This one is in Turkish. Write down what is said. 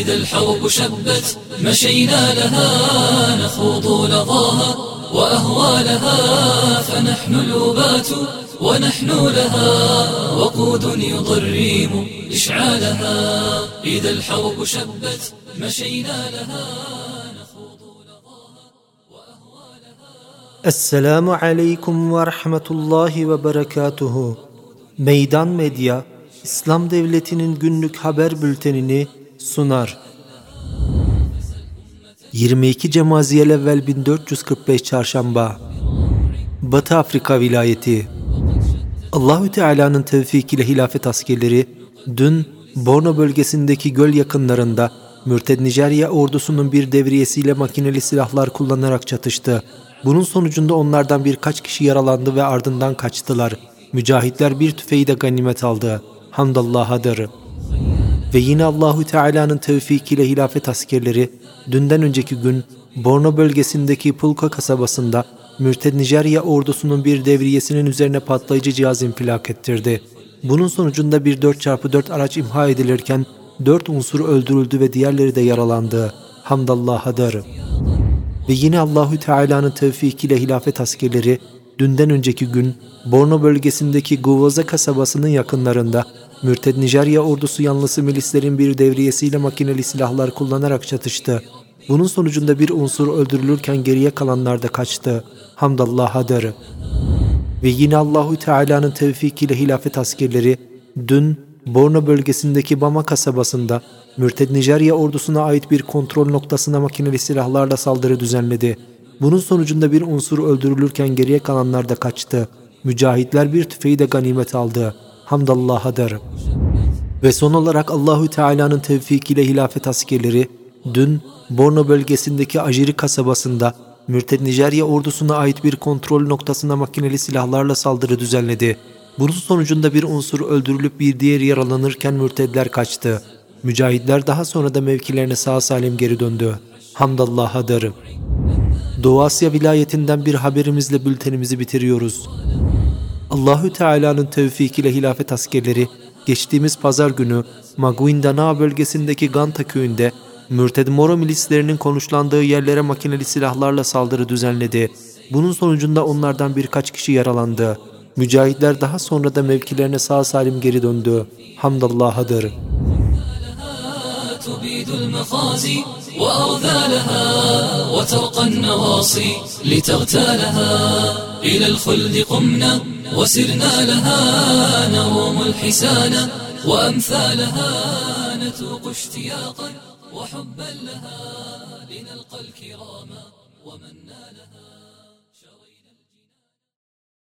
إذا الحرب شبت مشينا لها نخوض لظاها وأهوالها فنحن الأبات ونحن لها وقود يضريم إشعالها إذا الحرب شبت مشينا لها Esselamu Aleyküm ve Rahmetullahi ve Berekatuhu. Meydan Medya, İslam Devleti'nin günlük haber bültenini sunar. 22 Cemaziyel evvel 1445 Çarşamba Batı Afrika vilayeti Allahü Teala'nın tevfikiyle hilafet askerleri dün Borno bölgesindeki göl yakınlarında Mürted Nijerya ordusunun bir devriyesiyle makineli silahlar kullanarak çatıştı. Bunun sonucunda onlardan birkaç kişi yaralandı ve ardından kaçtılar. Mücahitler bir tüfeği de ganimet aldı. Hamdallah'adır. Ve yine Allahü Teala'nın tevfikiyle hilafet askerleri dünden önceki gün Borno bölgesindeki Pulka kasabasında Mürted Nijerya ordusunun bir devriyesinin üzerine patlayıcı cihaz infilak ettirdi. Bunun sonucunda bir 4x4 araç imha edilirken 4 unsur öldürüldü ve diğerleri de yaralandı. Hamdallah'adır. Ve yine Allahü Teala'nın tevfikiyle hilafet askerleri dünden önceki gün Borno bölgesindeki Guvaza kasabasının yakınlarında Mürted Nijerya ordusu yanlısı milislerin bir devriyesiyle makineli silahlar kullanarak çatıştı. Bunun sonucunda bir unsur öldürülürken geriye kalanlar da kaçtı. Hamdallah'adır. Ve yine Allahü Teala'nın tevfikiyle hilafet askerleri dün Borno bölgesindeki Bama kasabasında Mürted Nijerya ordusuna ait bir kontrol noktasına makineli silahlarla saldırı düzenledi. Bunun sonucunda bir unsur öldürülürken geriye kalanlar da kaçtı. Mücahitler bir tüfeği de ganimet aldı. Hamdallah'adır. Ve son olarak Allahü Teala'nın tevfikiyle hilafet askerleri dün Borno bölgesindeki Ajiri kasabasında Mürted Nijerya ordusuna ait bir kontrol noktasına makineli silahlarla saldırı düzenledi. Bunun sonucunda bir unsur öldürülüp bir diğeri yaralanırken mürtedler kaçtı. Mücahitler daha sonra da mevkilerine sağ salim geri döndü. Hamdallah'adır. Doğu Asya vilayetinden bir haberimizle bültenimizi bitiriyoruz. Allahü Teala'nın tevfikiyle hilafet askerleri geçtiğimiz pazar günü Maguindana bölgesindeki Ganta köyünde Mürted Moro milislerinin konuşlandığı yerlere makineli silahlarla saldırı düzenledi. Bunun sonucunda onlardan birkaç kişi yaralandı. Mücahitler daha sonra da mevkilerine sağ salim geri döndü. Hamdallah'adır. تبيد المخازي وأرذالها وترقى النواصي لتغتالها. إلى الخلد قمنا وسرنا لها نروم الحسان وأمثالها. نتوق اشتياقا وحبا لها لنلقى الكرام ومن نالها